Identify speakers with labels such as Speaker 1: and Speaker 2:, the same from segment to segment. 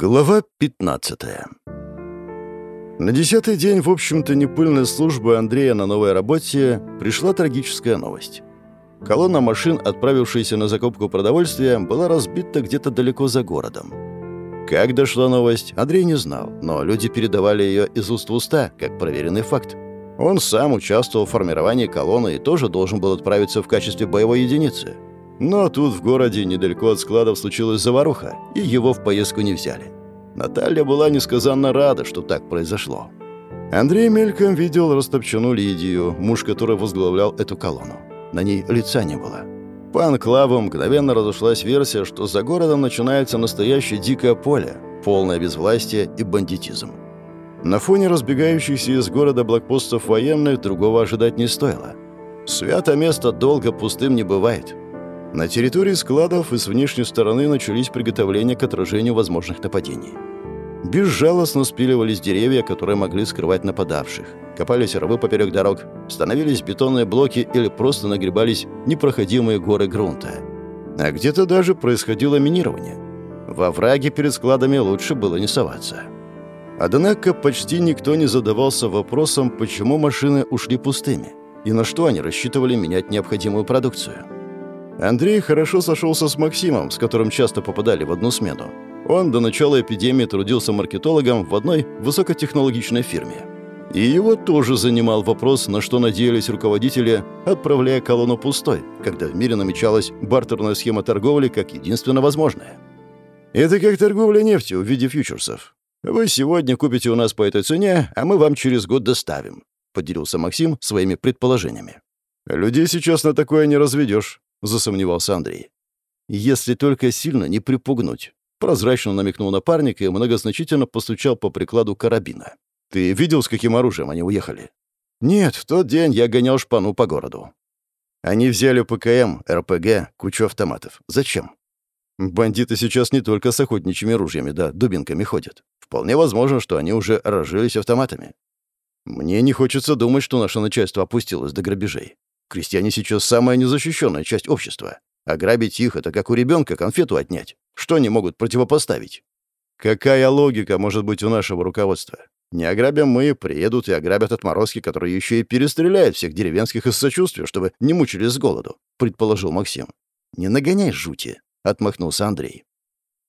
Speaker 1: Глава 15 На десятый день, в общем-то, непыльной службы Андрея на новой работе пришла трагическая новость. Колонна машин, отправившаяся на закупку продовольствия, была разбита где-то далеко за городом. Как дошла новость, Андрей не знал, но люди передавали ее из уст в уста, как проверенный факт. Он сам участвовал в формировании колонны и тоже должен был отправиться в качестве боевой единицы – но тут в городе недалеко от складов случилась заваруха, и его в поездку не взяли. Наталья была несказанно рада, что так произошло. Андрей мельком видел растопчену Лидию, муж которой возглавлял эту колонну. На ней лица не было. По анклаву мгновенно разошлась версия, что за городом начинается настоящее дикое поле, полное безвластие и бандитизм. На фоне разбегающихся из города блокпостов военных другого ожидать не стоило. Свято место долго пустым не бывает. На территории складов и с внешней стороны начались приготовления к отражению возможных нападений. Безжалостно спиливались деревья, которые могли скрывать нападавших. Копались рвы поперек дорог, становились бетонные блоки или просто нагребались непроходимые горы грунта. А где-то даже происходило минирование. Во враге перед складами лучше было не соваться. Однако почти никто не задавался вопросом, почему машины ушли пустыми и на что они рассчитывали менять необходимую продукцию. Андрей хорошо сошелся с Максимом, с которым часто попадали в одну смену. Он до начала эпидемии трудился маркетологом в одной высокотехнологичной фирме. И его тоже занимал вопрос, на что надеялись руководители, отправляя колонну пустой, когда в мире намечалась бартерная схема торговли как единственно возможная. Это как торговля нефтью в виде фьючерсов. Вы сегодня купите у нас по этой цене, а мы вам через год доставим, поделился Максим своими предположениями. Людей сейчас на такое не разведешь. — засомневался Андрей. «Если только сильно не припугнуть». Прозрачно намекнул напарник и многозначительно постучал по прикладу карабина. «Ты видел, с каким оружием они уехали?» «Нет, в тот день я гонял шпану по городу». Они взяли ПКМ, РПГ, кучу автоматов. Зачем? Бандиты сейчас не только с охотничьими ружьями, да, дубинками ходят. Вполне возможно, что они уже разжились автоматами. Мне не хочется думать, что наше начальство опустилось до грабежей. Крестьяне сейчас самая незащищенная часть общества. Ограбить их — это как у ребенка конфету отнять. Что они могут противопоставить? Какая логика может быть у нашего руководства? Не ограбим мы, приедут и ограбят отморозки, которые еще и перестреляют всех деревенских из сочувствия, чтобы не мучились с голоду», — предположил Максим. «Не нагоняй жути», — отмахнулся Андрей.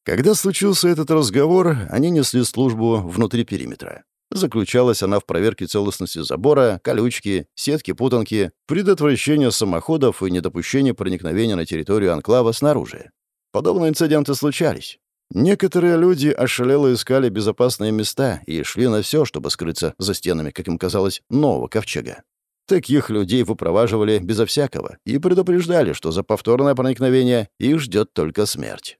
Speaker 1: Когда случился этот разговор, они несли службу внутри периметра. Заключалась она в проверке целостности забора, колючки, сетки-путанки, предотвращения самоходов и недопущения проникновения на территорию анклава снаружи. Подобные инциденты случались. Некоторые люди ошалело искали безопасные места и шли на все, чтобы скрыться за стенами, как им казалось, нового ковчега. Таких людей выпроваживали безо всякого и предупреждали, что за повторное проникновение их ждет только смерть.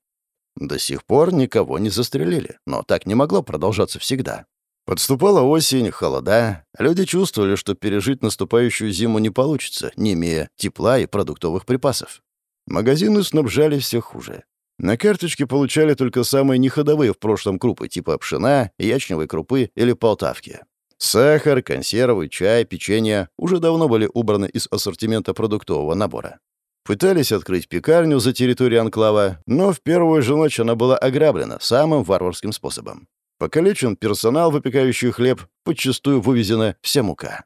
Speaker 1: До сих пор никого не застрелили, но так не могло продолжаться всегда. Подступала осень, холода. Люди чувствовали, что пережить наступающую зиму не получится, не имея тепла и продуктовых припасов. Магазины снабжали все хуже. На карточке получали только самые неходовые в прошлом крупы, типа пшена, ячневой крупы или полтавки. Сахар, консервы, чай, печенье уже давно были убраны из ассортимента продуктового набора. Пытались открыть пекарню за территорией анклава, но в первую же ночь она была ограблена самым варварским способом. Покалечен персонал, выпекающий хлеб, подчастую вывезена вся мука.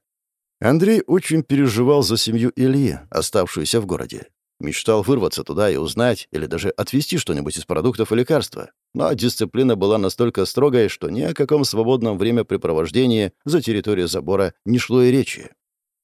Speaker 1: Андрей очень переживал за семью Ильи, оставшуюся в городе. Мечтал вырваться туда и узнать, или даже отвезти что-нибудь из продуктов и лекарства. Но дисциплина была настолько строгой, что ни о каком свободном времяпрепровождении за территорией забора не шло и речи.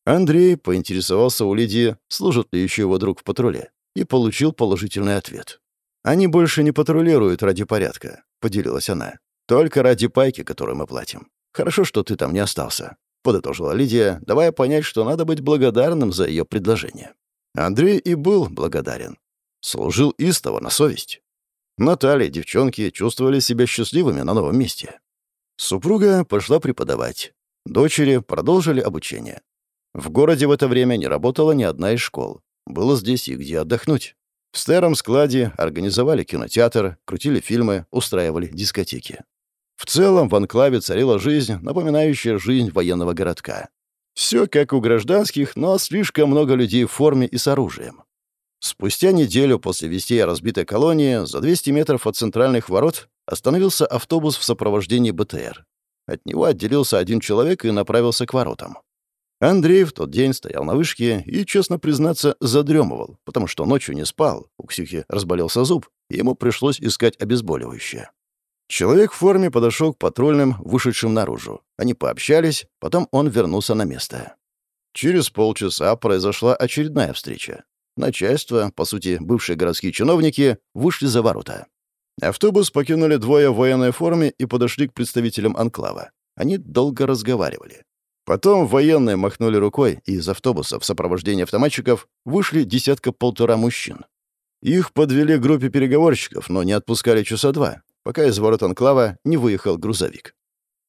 Speaker 1: Андрей поинтересовался у Лидии, служит ли еще его друг в патруле, и получил положительный ответ. «Они больше не патрулируют ради порядка», — поделилась она. Только ради пайки, которую мы платим. Хорошо, что ты там не остался», — подытожила Лидия, давая понять, что надо быть благодарным за ее предложение. Андрей и был благодарен. Служил истово на совесть. Наталья девчонки чувствовали себя счастливыми на новом месте. Супруга пошла преподавать. Дочери продолжили обучение. В городе в это время не работала ни одна из школ. Было здесь и где отдохнуть. В старом складе организовали кинотеатр, крутили фильмы, устраивали дискотеки. В целом в анклаве царила жизнь, напоминающая жизнь военного городка. Все как у гражданских, но слишком много людей в форме и с оружием. Спустя неделю после вестей о разбитой колонии за 200 метров от центральных ворот остановился автобус в сопровождении БТР. От него отделился один человек и направился к воротам. Андрей в тот день стоял на вышке и, честно признаться, задремывал, потому что ночью не спал, у Ксюхи разболелся зуб, и ему пришлось искать обезболивающее. Человек в форме подошел к патрульным, вышедшим наружу. Они пообщались, потом он вернулся на место. Через полчаса произошла очередная встреча. Начальство, по сути, бывшие городские чиновники, вышли за ворота. Автобус покинули двое в военной форме и подошли к представителям анклава. Они долго разговаривали. Потом военные махнули рукой, и из автобуса в сопровождении автоматчиков вышли десятка-полтора мужчин. Их подвели к группе переговорщиков, но не отпускали часа два, пока из ворот анклава не выехал грузовик.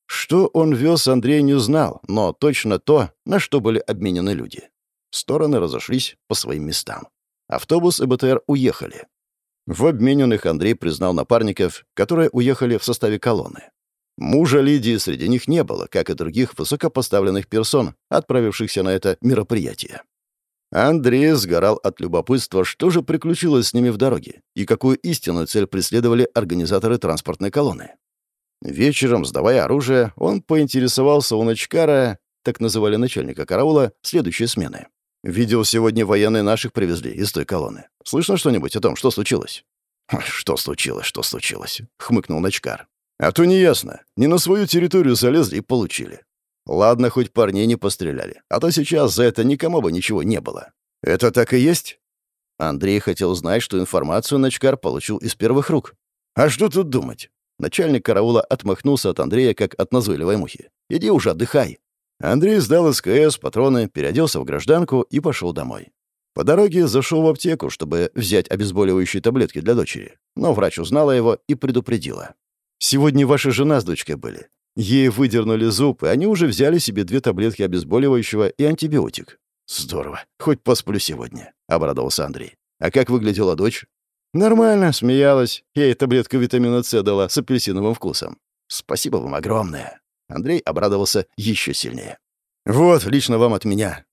Speaker 1: Что он вез, Андрей не знал, но точно то, на что были обменены люди. Стороны разошлись по своим местам. Автобус и БТР уехали. В обмененных Андрей признал напарников, которые уехали в составе колонны. Мужа Лидии среди них не было, как и других высокопоставленных персон, отправившихся на это мероприятие. Андрей сгорал от любопытства, что же приключилось с ними в дороге и какую истинную цель преследовали организаторы транспортной колонны. Вечером, сдавая оружие, он поинтересовался у Ночкара, так называли начальника караула, следующей смены. Видел сегодня военные наших привезли из той колонны. Слышно что-нибудь о том, что случилось?» «Что случилось, что случилось?» — хмыкнул Ночкар. «А то неясно. Не на свою территорию залезли и получили. Ладно, хоть парней не постреляли, а то сейчас за это никому бы ничего не было. Это так и есть?» Андрей хотел знать, что информацию Ночкар получил из первых рук. «А что тут думать?» Начальник караула отмахнулся от Андрея, как от назойливой мухи. «Иди уже отдыхай. Андрей сдал СКС, патроны, переоделся в гражданку и пошел домой. По дороге зашел в аптеку, чтобы взять обезболивающие таблетки для дочери. Но врач узнала его и предупредила. «Сегодня ваша жена с дочкой были. Ей выдернули зуб, и они уже взяли себе две таблетки обезболивающего и антибиотик». «Здорово. Хоть посплю сегодня», — обрадовался Андрей. «А как выглядела дочь?» «Нормально, смеялась. Я ей таблетку витамина С дала с апельсиновым вкусом. Спасибо вам огромное». Андрей обрадовался еще сильнее. «Вот, лично вам от меня».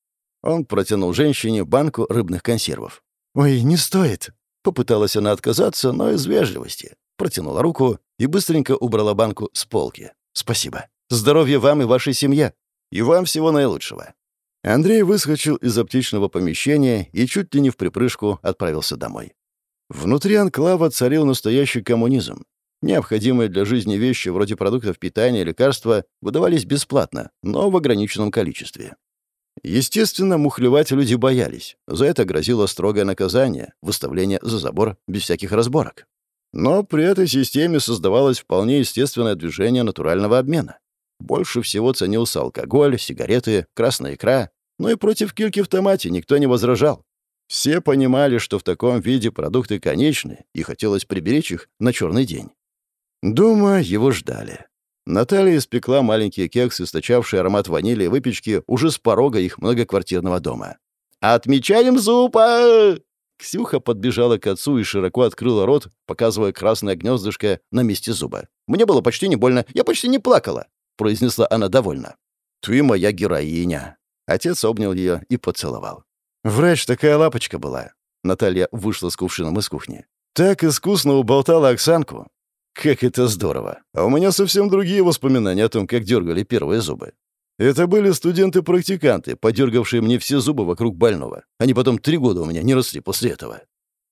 Speaker 1: Он протянул женщине банку рыбных консервов. «Ой, не стоит». Попыталась она отказаться, но из вежливости. Протянула руку и быстренько убрала банку с полки. «Спасибо. Здоровья вам и вашей семье. И вам всего наилучшего». Андрей выскочил из аптечного помещения и чуть ли не в припрыжку отправился домой. Внутри анклава царил настоящий коммунизм. Необходимые для жизни вещи, вроде продуктов питания и лекарства, выдавались бесплатно, но в ограниченном количестве. Естественно, мухлевать люди боялись. За это грозило строгое наказание, выставление за забор без всяких разборок. Но при этой системе создавалось вполне естественное движение натурального обмена. Больше всего ценился алкоголь, сигареты, красная икра, но и против кильки в томате никто не возражал. Все понимали, что в таком виде продукты конечны, и хотелось приберечь их на черный день. Дома его ждали. Наталья испекла маленькие кексы, источавшие аромат ванили и выпечки уже с порога их многоквартирного дома. «Отмечаем зупа!» Ксюха подбежала к отцу и широко открыла рот, показывая красное гнездышко на месте зуба. «Мне было почти не больно, я почти не плакала», — произнесла она довольно. «Ты моя героиня». Отец обнял ее и поцеловал. «Врач такая лапочка была». Наталья вышла с кувшином из кухни. «Так искусно уболтала Оксанку. Как это здорово. А у меня совсем другие воспоминания о том, как дергали первые зубы. Это были студенты-практиканты, подергавшие мне все зубы вокруг больного. Они потом три года у меня не росли после этого.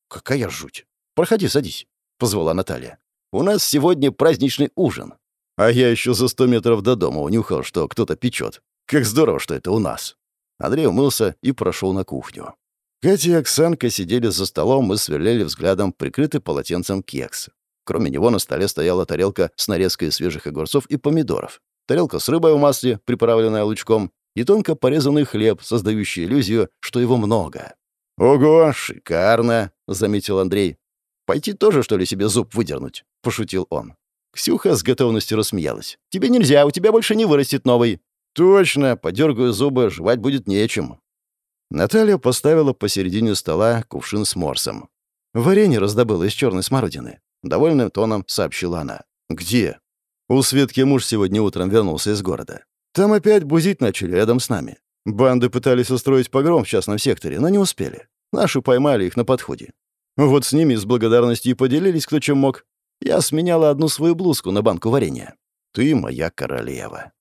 Speaker 1: Какая жуть. Проходи, садись, — позвала Наталья. У нас сегодня праздничный ужин. А я еще за сто метров до дома унюхал, что кто-то печет. Как здорово, что это у нас. Андрей умылся и прошел на кухню. Катя и Оксанка сидели за столом и сверлели взглядом прикрытый полотенцем кекс. Кроме него на столе стояла тарелка с нарезкой свежих огурцов и помидоров, тарелка с рыбой в масле, приправленная лучком, и тонко порезанный хлеб, создающий иллюзию, что его много. «Ого, шикарно!» — заметил Андрей. «Пойти тоже, что ли, себе зуб выдернуть?» — пошутил он. Ксюха с готовностью рассмеялась. «Тебе нельзя, у тебя больше не вырастет новый». «Точно, подергаю зубы, жевать будет нечем». Наталья поставила посередине стола кувшин с морсом. Варенье раздобыла из черной смородины. Довольным тоном сообщила она. «Где?» «У Светки муж сегодня утром вернулся из города. Там опять бузить начали рядом с нами. Банды пытались устроить погром в частном секторе, но не успели. Наши поймали их на подходе. Вот с ними с благодарностью и поделились кто чем мог. Я сменяла одну свою блузку на банку варенья. Ты моя королева.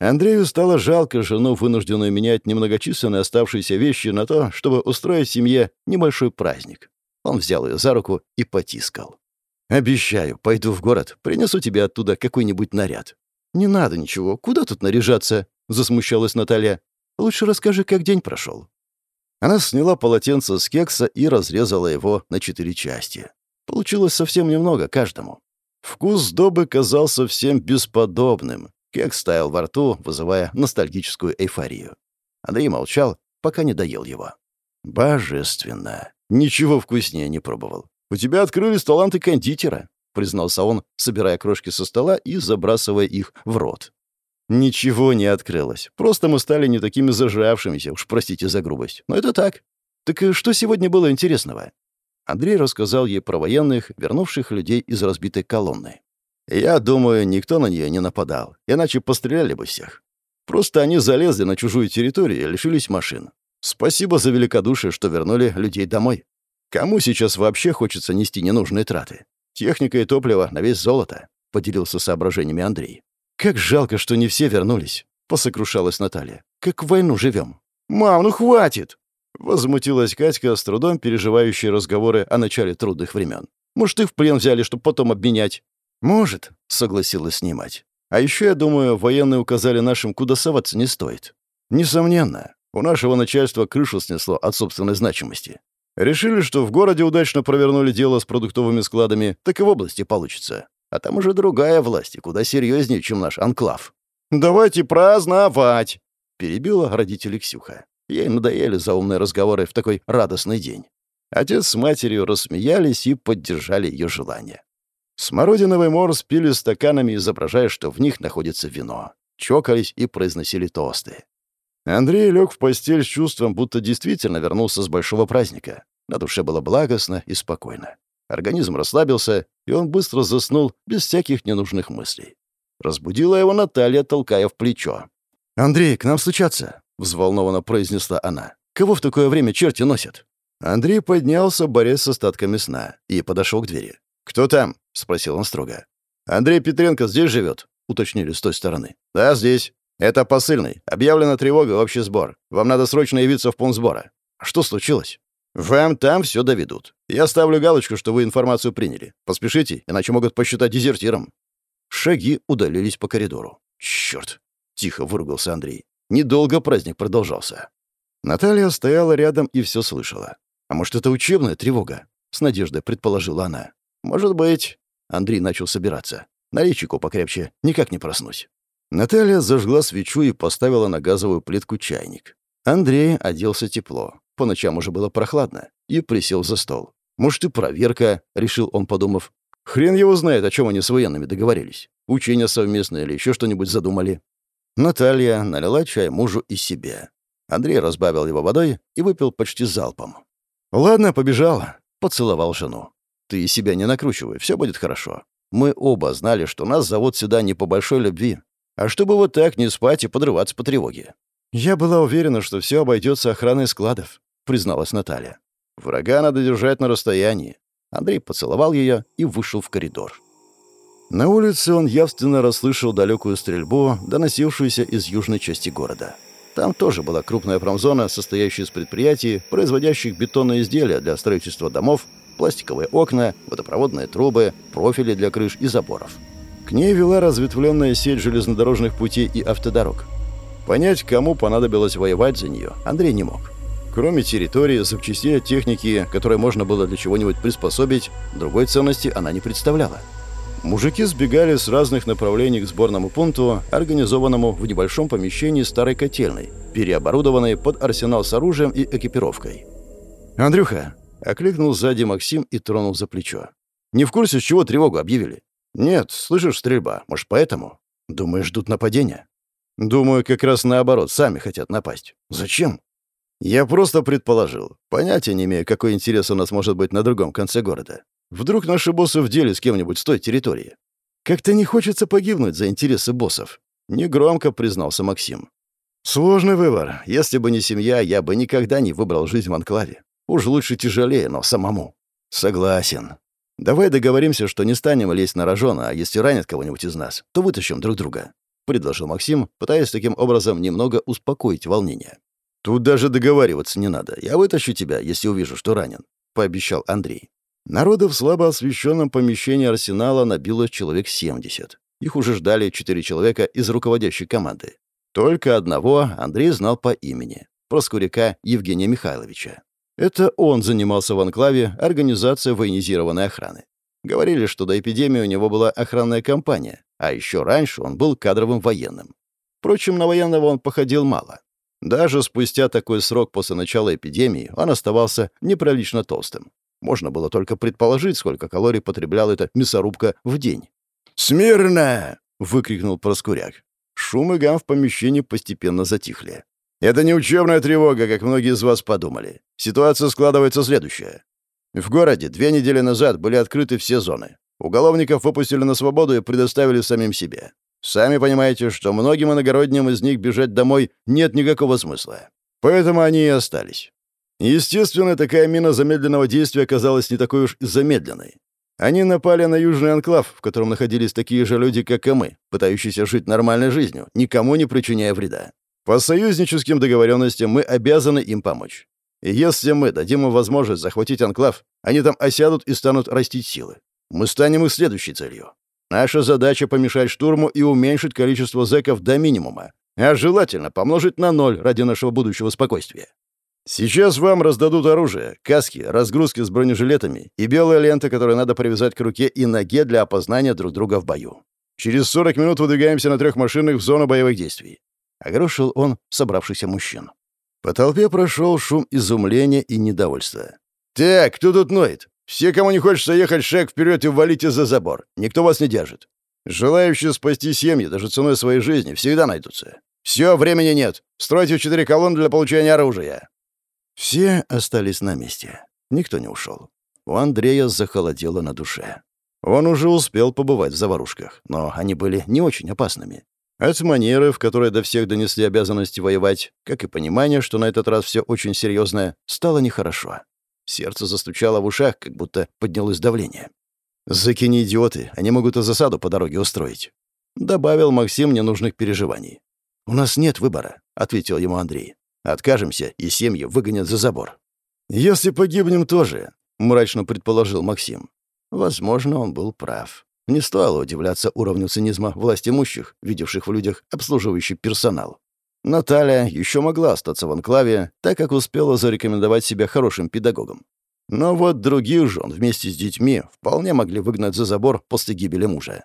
Speaker 1: Андрею стало жалко жену, вынужденную менять немногочисленные оставшиеся вещи на то, чтобы устроить семье небольшой праздник. Он взял ее за руку и потискал. «Обещаю, пойду в город, принесу тебе оттуда какой-нибудь наряд». «Не надо ничего, куда тут наряжаться?» — засмущалась Наталья. «Лучше расскажи, как день прошел». Она сняла полотенце с кекса и разрезала его на четыре части. Получилось совсем немного каждому. Вкус добы казался всем бесподобным. Кекс стоял во рту, вызывая ностальгическую эйфорию. Андрей молчал, пока не доел его. «Божественно! Ничего вкуснее не пробовал. У тебя открылись таланты кондитера», — признался он, собирая крошки со стола и забрасывая их в рот. «Ничего не открылось. Просто мы стали не такими зажравшимися, уж простите за грубость. Но это так. Так что сегодня было интересного?» Андрей рассказал ей про военных, вернувших людей из разбитой колонны. «Я думаю, никто на нее не нападал, иначе постреляли бы всех. Просто они залезли на чужую территорию и лишились машин. Спасибо за великодушие, что вернули людей домой. Кому сейчас вообще хочется нести ненужные траты? Техника и топливо на весь золото», — поделился соображениями Андрей. «Как жалко, что не все вернулись», — посокрушалась Наталья. «Как в войну живем». «Мам, ну хватит!» Возмутилась Катька, с трудом переживающая разговоры о начале трудных времен. «Может, их в плен взяли, чтобы потом обменять?» «Может», — согласилась снимать. «А еще, я думаю, военные указали нашим, куда соваться не стоит. Несомненно, у нашего начальства крышу снесло от собственной значимости. Решили, что в городе удачно провернули дело с продуктовыми складами, так и в области получится. А там уже другая власть, и куда серьезнее, чем наш анклав. «Давайте праздновать!» — перебила родителей Ксюха. Ей надоели заумные разговоры в такой радостный день. Отец с матерью рассмеялись и поддержали ее желание. Смородиновый морс пили стаканами, изображая, что в них находится вино. Чокались и произносили тосты. Андрей лег в постель с чувством, будто действительно вернулся с большого праздника. На душе было благостно и спокойно. Организм расслабился, и он быстро заснул без всяких ненужных мыслей. Разбудила его Наталья, толкая в плечо. «Андрей, к нам стучаться!» — взволнованно произнесла она. «Кого в такое время черти носят?» Андрей поднялся, борясь с остатками сна, и подошел к двери. «Кто там?» — спросил он строго. «Андрей Петренко здесь живет?» — уточнили с той стороны. «Да, здесь». «Это посыльный. Объявлена тревога, общий сбор. Вам надо срочно явиться в пункт сбора». «Что случилось?» «Вам там все доведут. Я ставлю галочку, что вы информацию приняли. Поспешите, иначе могут посчитать дезертиром». Шаги удалились по коридору. «Черт!» — тихо выругался Андрей. Недолго праздник продолжался. Наталья стояла рядом и все слышала. «А может, это учебная тревога?» — с надеждой предположила она. «Может быть...» — Андрей начал собираться. «Налей чайку покрепче, никак не проснусь». Наталья зажгла свечу и поставила на газовую плитку чайник. Андрей оделся тепло. По ночам уже было прохладно. И присел за стол. «Может, и проверка», — решил он, подумав. «Хрен его знает, о чем они с военными договорились. Учения совместные или еще что-нибудь задумали». Наталья налила чай мужу и себе. Андрей разбавил его водой и выпил почти залпом. «Ладно, побежала», — поцеловал жену. «Ты себя не накручивай, все будет хорошо. Мы оба знали, что нас зовут сюда не по большой любви, а чтобы вот так не спать и подрываться по тревоге. «Я была уверена, что все обойдется охраной складов», — призналась Наталья. «Врага надо держать на расстоянии». Андрей поцеловал ее и вышел в коридор. На улице он явственно расслышал далекую стрельбу, доносившуюся из южной части города. Там тоже была крупная промзона, состоящая из предприятий, производящих бетонные изделия для строительства домов, пластиковые окна, водопроводные трубы, профили для крыш и заборов. К ней вела разветвленная сеть железнодорожных путей и автодорог. Понять, кому понадобилось воевать за нее, Андрей не мог. Кроме территории, запчастей техники, которые можно было для чего-нибудь приспособить, другой ценности она не представляла. Мужики сбегали с разных направлений к сборному пункту, организованному в небольшом помещении старой котельной, переоборудованной под арсенал с оружием и экипировкой. «Андрюха!» — окликнул сзади Максим и тронул за плечо. «Не в курсе, с чего тревогу объявили?» «Нет, слышишь, стрельба. Может, поэтому?» «Думаешь, ждут нападения?» «Думаю, как раз наоборот, сами хотят напасть. Зачем?» «Я просто предположил. Понятия не имею, какой интерес у нас может быть на другом конце города. Вдруг наши боссы в деле с кем-нибудь с той территории. Как-то не хочется погибнуть за интересы боссов», — негромко признался Максим. «Сложный выбор. Если бы не семья, я бы никогда не выбрал жизнь в анклаве. Уж лучше тяжелее, но самому. Согласен. Давай договоримся, что не станем лезть на рожон, а если ранят кого-нибудь из нас, то вытащим друг друга. Предложил Максим, пытаясь таким образом немного успокоить волнение. Тут даже договариваться не надо. Я вытащу тебя, если увижу, что ранен, пообещал Андрей. Народа в слабо освещенном помещении арсенала набилось человек 70. Их уже ждали четыре человека из руководящей команды. Только одного Андрей знал по имени — Проскуряка Евгения Михайловича. Это он занимался в анклаве организацией военизированной охраны. Говорили, что до эпидемии у него была охранная компания, а еще раньше он был кадровым военным. Впрочем, на военного он походил мало. Даже спустя такой срок после начала эпидемии он оставался неприлично толстым. Можно было только предположить, сколько калорий потребляла эта мясорубка в день. «Смирно!» — выкрикнул Проскуряк. Шум и гам в помещении постепенно затихли. «Это не учебная тревога, как многие из вас подумали. Ситуация складывается следующая. В городе две недели назад были открыты все зоны. Уголовников выпустили на свободу и предоставили самим себе. Сами понимаете, что многим иногородним из них бежать домой нет никакого смысла. Поэтому они и остались. Естественно, такая мина замедленного действия оказалась не такой уж замедленной. Они напали на Южный Анклав, в котором находились такие же люди, как и мы, пытающиеся жить нормальной жизнью, никому не причиняя вреда. По союзническим договоренностям мы обязаны им помочь. И если мы дадим им возможность захватить Анклав, они там осядут и станут растить силы. Мы станем их следующей целью. Наша задача — помешать штурму и уменьшить количество зэков до минимума, а желательно помножить на ноль ради нашего будущего спокойствия. Сейчас вам раздадут оружие, каски, разгрузки с бронежилетами и белая лента, которую надо привязать к руке и ноге для опознания друг друга в бою. Через 40 минут выдвигаемся на трех машинах в зону боевых действий. Огрошил он собравшихся мужчин. По толпе прошел шум изумления и недовольства. «Так, кто тут ноет? Все, кому не хочется ехать шаг вперед и валите за забор. Никто вас не держит. Желающие спасти семьи даже ценой своей жизни всегда найдутся. Все, времени нет. Стройте четыре колонны для получения оружия». Все остались на месте. Никто не ушел. У Андрея захолодело на душе. Он уже успел побывать в заварушках, но они были не очень опасными. От манеры, в которой до всех донесли обязанности воевать, как и понимание, что на этот раз все очень серьезное, стало нехорошо. Сердце застучало в ушах, как будто поднялось давление. «Заки не идиоты, они могут и засаду по дороге устроить», — добавил Максим ненужных переживаний. «У нас нет выбора», — ответил ему Андрей. Откажемся, и семьи выгонят за забор. «Если погибнем тоже», — мрачно предположил Максим. Возможно, он был прав. Не стоило удивляться уровню цинизма власть имущих, видевших в людях обслуживающий персонал. Наталья еще могла остаться в анклаве, так как успела зарекомендовать себя хорошим педагогом. Но вот других жен вместе с детьми вполне могли выгнать за забор после гибели мужа.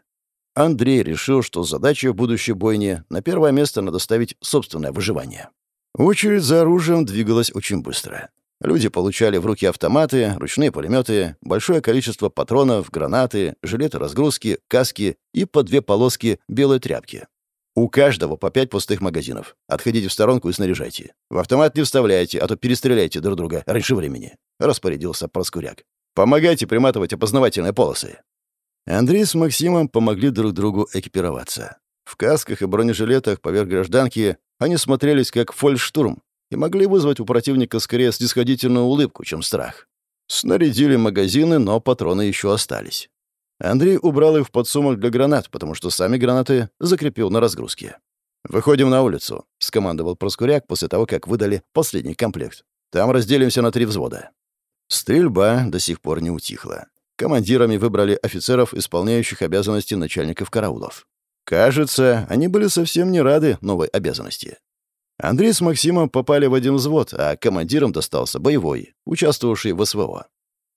Speaker 1: Андрей решил, что задача в будущей бойне на первое место надо ставить собственное выживание. Очередь за оружием двигалась очень быстро. Люди получали в руки автоматы, ручные пулеметы, большое количество патронов, гранаты, жилеты разгрузки, каски и по две полоски белой тряпки. У каждого по пять пустых магазинов. Отходите в сторонку и снаряжайте. В автомат не вставляйте, а то перестреляйте друг друга раньше времени», — распорядился Проскуряк. «Помогайте приматывать опознавательные полосы». Андрей с Максимом помогли друг другу экипироваться. В касках и бронежилетах поверх гражданки они смотрелись как фольштурм и могли вызвать у противника скорее снисходительную улыбку, чем страх. Снарядили магазины, но патроны еще остались. Андрей убрал их в подсумок для гранат, потому что сами гранаты закрепил на разгрузке. «Выходим на улицу», — скомандовал Проскуряк после того, как выдали последний комплект. «Там разделимся на три взвода». Стрельба до сих пор не утихла. Командирами выбрали офицеров, исполняющих обязанности начальников караулов. Кажется, они были совсем не рады новой обязанности. Андрей с Максимом попали в один взвод, а командиром достался боевой, участвовавший в СВО.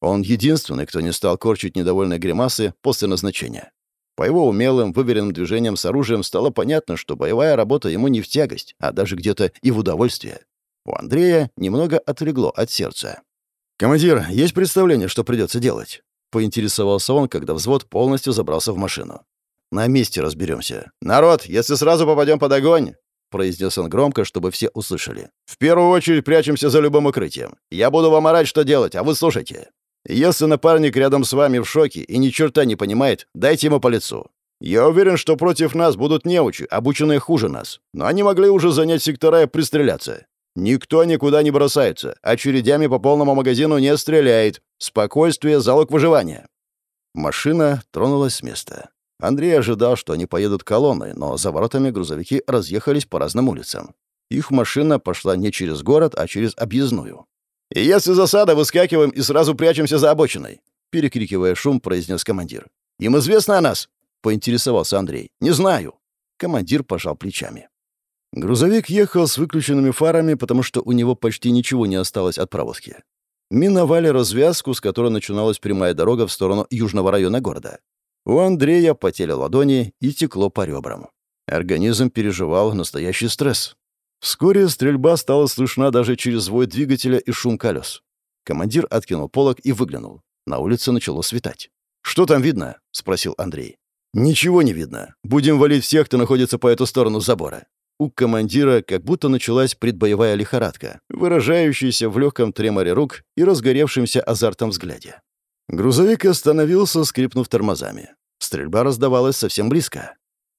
Speaker 1: Он единственный, кто не стал корчить недовольные гримасы после назначения. По его умелым, выверенным движениям с оружием стало понятно, что боевая работа ему не в тягость, а даже где-то и в удовольствие. У Андрея немного отлегло от сердца. «Командир, есть представление, что придется делать?» — поинтересовался он, когда взвод полностью забрался в машину. На месте разберемся. Народ, если сразу попадем под огонь, произнес он громко, чтобы все услышали. В первую очередь прячемся за любым укрытием. Я буду вам орать, что делать, а вы слушайте. Если напарник рядом с вами в шоке и ни черта не понимает, дайте ему по лицу. Я уверен, что против нас будут неучи, обученные хуже нас. Но они могли уже занять сектора и пристреляться. Никто никуда не бросается, очередями по полному магазину не стреляет. Спокойствие — залог выживания». Машина тронулась с места. Андрей ожидал, что они поедут колонной, но за воротами грузовики разъехались по разным улицам. Их машина пошла не через город, а через объездную. «И если засада, выскакиваем и сразу прячемся за обочиной», перекрикивая шум, произнес командир. «Им известно о нас?» — поинтересовался Андрей. «Не знаю». Командир пожал плечами. Грузовик ехал с выключенными фарами, потому что у него почти ничего не осталось от провозки. Миновали развязку, с которой начиналась прямая дорога в сторону южного района города. У Андрея потели ладони и текло по ребрам. Организм переживал настоящий стресс. Вскоре стрельба стала слышна даже через звой двигателя и шум колес. Командир откинул полог и выглянул. На улице начало светать. «Что там видно?» — спросил Андрей. «Ничего не видно. Будем валить всех, кто находится по эту сторону забора». У командира как будто началась предбоевая лихорадка, выражающаяся в легком треморе рук и разгоревшемся азартом взгляде. Грузовик остановился, скрипнув тормозами. Стрельба раздавалась совсем близко.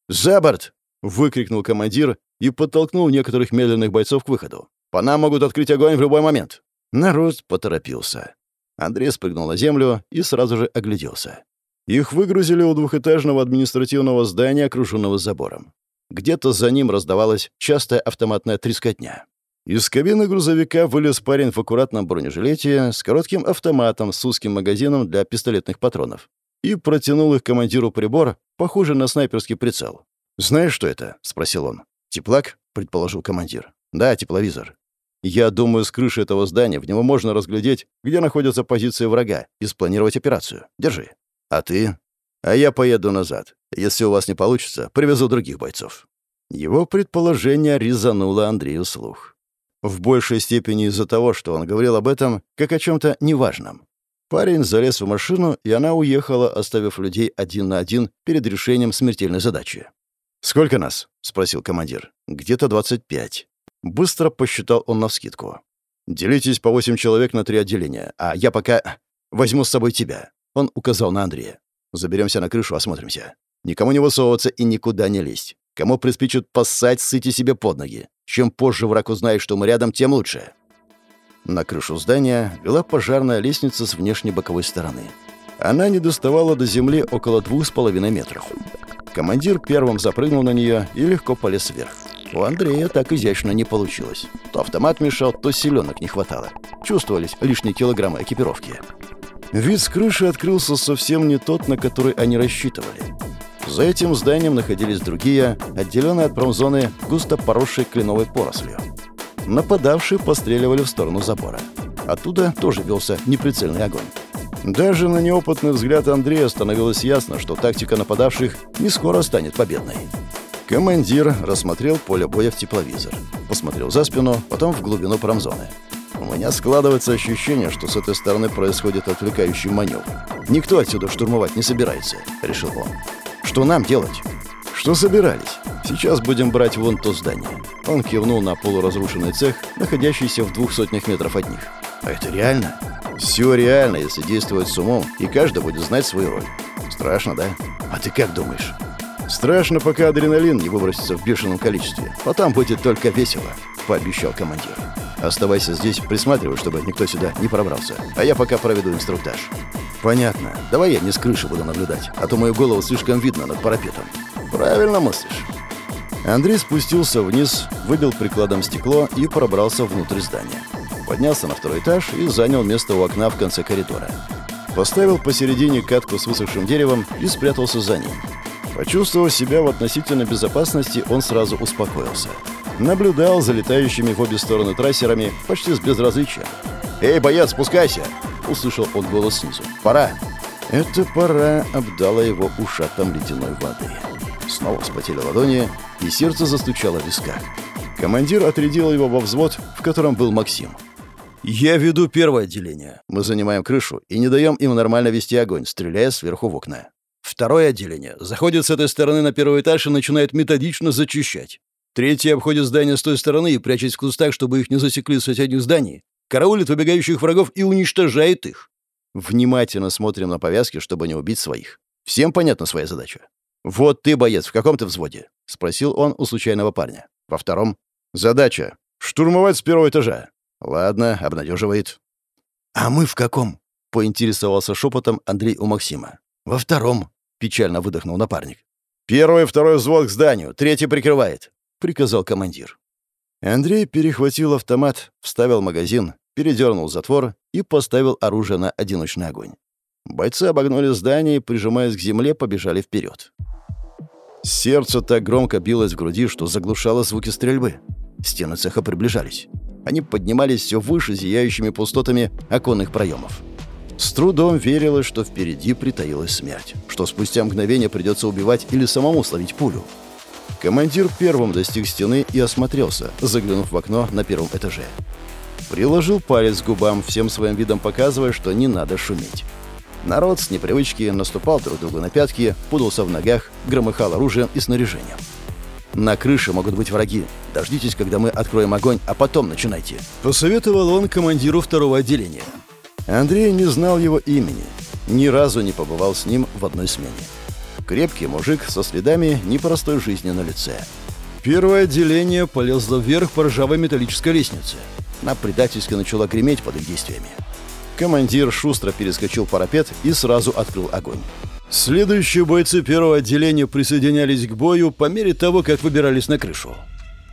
Speaker 1: «За борт!» — выкрикнул командир и подтолкнул некоторых медленных бойцов к выходу. «По нам могут открыть огонь в любой момент!» Народ поторопился. Андрей спрыгнул на землю и сразу же огляделся. Их выгрузили у двухэтажного административного здания, окруженного забором. Где-то за ним раздавалась частая автоматная трескотня. Из кабины грузовика вылез парень в аккуратном бронежилете с коротким автоматом с узким магазином для пистолетных патронов и протянул их командиру прибор, похожий на снайперский прицел. «Знаешь, что это?» — спросил он. «Теплак?» — предположил командир. «Да, тепловизор. Я думаю, с крыши этого здания в него можно разглядеть, где находятся позиции врага, и спланировать операцию. Держи. А ты? А я поеду назад. Если у вас не получится, привезу других бойцов». Его предположение резануло Андрею слух. В большей степени из-за того, что он говорил об этом, как о чем-то неважном. Парень залез в машину, и она уехала, оставив людей один на один перед решением смертельной задачи. «Сколько нас?» — спросил командир. «Где-то двадцать пять». Быстро посчитал он навскидку. «Делитесь по восемь человек на три отделения, а я пока возьму с собой тебя». Он указал на Андрея. «Заберемся на крышу, осмотримся. Никому не высовываться и никуда не лезть. Кому приспичат поссать, ссыте себе под ноги. Чем позже враг узнает, что мы рядом, тем лучше». На крышу здания вела пожарная лестница с внешней боковой стороны. Она не доставала до земли около двух с половиной метров. Командир первым запрыгнул на нее и легко полез вверх. У Андрея так изящно не получилось. То автомат мешал, то селенок не хватало. Чувствовались лишние килограммы экипировки. Вид с крыши открылся совсем не тот, на который они рассчитывали. За этим зданием находились другие, отделенные от промзоны густо поросшей кленовой порослью. Нападавшие постреливали в сторону забора. Оттуда тоже велся неприцельный огонь. Даже на неопытный взгляд Андрея становилось ясно, что тактика нападавших не скоро станет победной. Командир рассмотрел поле боя в тепловизор. Посмотрел за спину, потом в глубину промзоны. У меня складывается ощущение, что с этой стороны происходит отвлекающий маневр. Никто отсюда штурмовать не собирается, решил он. Что нам делать? Что собирались? Сейчас будем брать вон то здание. Он кивнул на полуразрушенный цех, находящийся в двух сотнях метров от них. А это реально? Все реально, если действовать с умом, и каждый будет знать свою роль. Страшно, да? А ты как думаешь? Страшно, пока адреналин не выбросится в бешеном количестве. Потом будет только весело, пообещал командир. Оставайся здесь, присматривай, чтобы никто сюда не пробрался. А я пока проведу инструктаж. Понятно. Давай я не с крыши буду наблюдать, а то мою голову слишком видно над парапетом. Правильно мыслишь. Андрей спустился вниз, выбил прикладом стекло и пробрался внутрь здания. Поднялся на второй этаж и занял место у окна в конце коридора. Поставил посередине катку с высохшим деревом и спрятался за ним. Почувствовав себя в относительной безопасности, он сразу успокоился. Наблюдал за летающими в обе стороны трассерами почти с безразличием. «Эй, боец, спускайся!» — услышал он голос снизу. «Пора!» Эта пора обдала его ушатом ледяной воды. Снова вспотели ладони, и сердце застучало в висках. Командир отрядил его во взвод, в котором был Максим. «Я веду первое отделение. Мы занимаем крышу и не даем им нормально вести огонь, стреляя сверху в окна. Второе отделение заходит с этой стороны на первый этаж и начинает методично зачищать. Третье обходит здание с той стороны и, прячась в кустах, чтобы их не засекли с соседних зданий, караулит выбегающих врагов и уничтожает их. Внимательно смотрим на повязки, чтобы не убить своих. Всем понятна своя задача? «Вот ты, боец, в каком ты взводе?» — спросил он у случайного парня. «Во втором?» «Задача «Штурмовать с первого этажа». «Ладно, обнадеживает».
Speaker 2: «А мы в каком?» — поинтересовался шепотом Андрей у Максима.
Speaker 1: «Во втором», — печально выдохнул напарник. «Первый, второй взвод к зданию, третий прикрывает», — приказал командир. Андрей перехватил автомат, вставил магазин, передернул затвор и поставил оружие на одиночный огонь. Бойцы обогнули здание и, прижимаясь к земле, побежали вперед. Сердце так громко билось в груди, что заглушало звуки стрельбы. Стены цеха приближались. Они поднимались все выше зияющими пустотами оконных проемов. С трудом верилось, что впереди притаилась смерть, что спустя мгновение придется убивать или самому словить пулю. Командир первым достиг стены и осмотрелся, заглянув в окно на первом этаже. Приложил палец к губам, всем своим видом показывая, что не надо шуметь. Народ с непривычки наступал друг другу на пятки, путался в ногах, громыхал оружием и снаряжением. «На крыше могут быть враги. Дождитесь, когда мы откроем огонь, а потом начинайте», — посоветовал он командиру второго отделения. Андрей не знал его имени, ни разу не побывал с ним в одной смене. Крепкий мужик со следами непростой жизни на лице. Первое отделение полезло вверх по ржавой металлической лестнице. На предательски начала греметь под их действиями. Командир шустро перескочил парапет и сразу открыл огонь. Следующие бойцы первого отделения присоединялись к бою по мере того, как выбирались на крышу.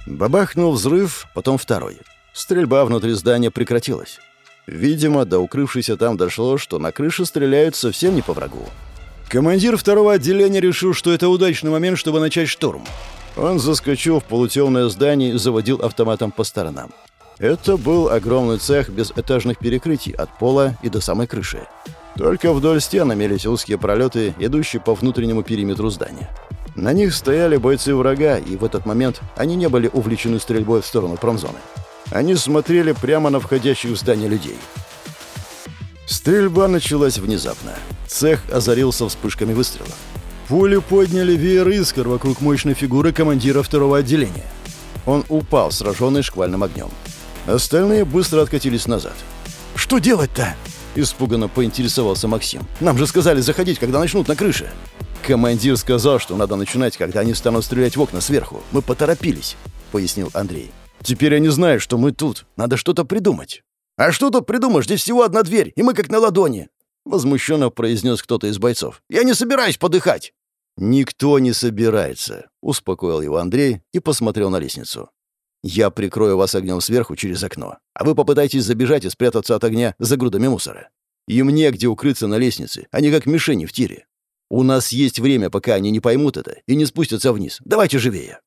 Speaker 1: Бабахнул взрыв, потом второй. Стрельба внутри здания прекратилась. Видимо, до укрывшейся там дошло, что на крыше стреляют совсем не по врагу. Командир второго отделения решил, что это удачный момент, чтобы начать штурм. Он заскочил в полутемное здание и заводил автоматом по сторонам. Это был огромный цех без этажных перекрытий от пола и до самой крыши. Только вдоль стен имелись узкие пролеты, идущие по внутреннему периметру здания. На них стояли бойцы врага, и в этот момент они не были увлечены стрельбой в сторону промзоны. Они смотрели прямо на входящих в здание людей. Стрельба началась внезапно. Цех озарился вспышками выстрелов. Пули подняли веер искр вокруг мощной фигуры командира второго отделения. Он упал, сраженный шквальным огнем. Остальные быстро откатились назад.
Speaker 2: «Что делать-то?»
Speaker 1: — испуганно поинтересовался Максим. «Нам же сказали заходить, когда начнут на крыше». «Командир сказал, что надо начинать, когда они станут стрелять в окна сверху. Мы поторопились», — пояснил Андрей. «Теперь они знают, что мы тут. Надо что-то придумать».
Speaker 2: «А что тут придумаешь? Здесь всего одна дверь, и мы как на ладони!»
Speaker 1: Возмущенно произнес кто-то из бойцов.
Speaker 2: «Я не собираюсь подыхать!»
Speaker 1: «Никто не собирается», — успокоил его Андрей и посмотрел на лестницу. «Я прикрою вас огнем сверху через окно, а вы попытайтесь забежать и спрятаться от огня за грудами мусора. Им негде укрыться на лестнице, они как мишени в тире. У нас есть время, пока они не поймут это и не спустятся вниз. Давайте живее!»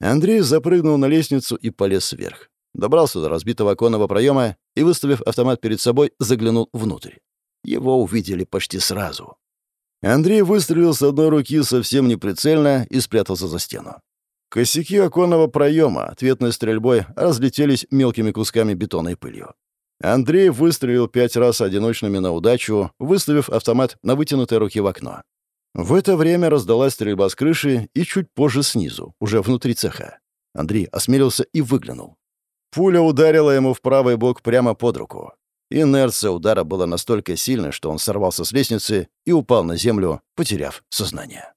Speaker 1: Андрей запрыгнул на лестницу и полез вверх добрался до разбитого оконного проема и, выставив автомат перед собой, заглянул внутрь. Его увидели почти сразу. Андрей выстрелил с одной руки совсем неприцельно и спрятался за стену. Косяки оконного проема ответной стрельбой разлетелись мелкими кусками бетона и пылью. Андрей выстрелил пять раз одиночными на удачу, выставив автомат на вытянутой руке в окно. В это время раздалась стрельба с крыши и чуть позже снизу, уже внутри цеха. Андрей осмелился и выглянул. Пуля ударила ему в правый бок прямо под руку. Инерция удара была настолько сильной, что он сорвался с лестницы и упал на землю, потеряв сознание.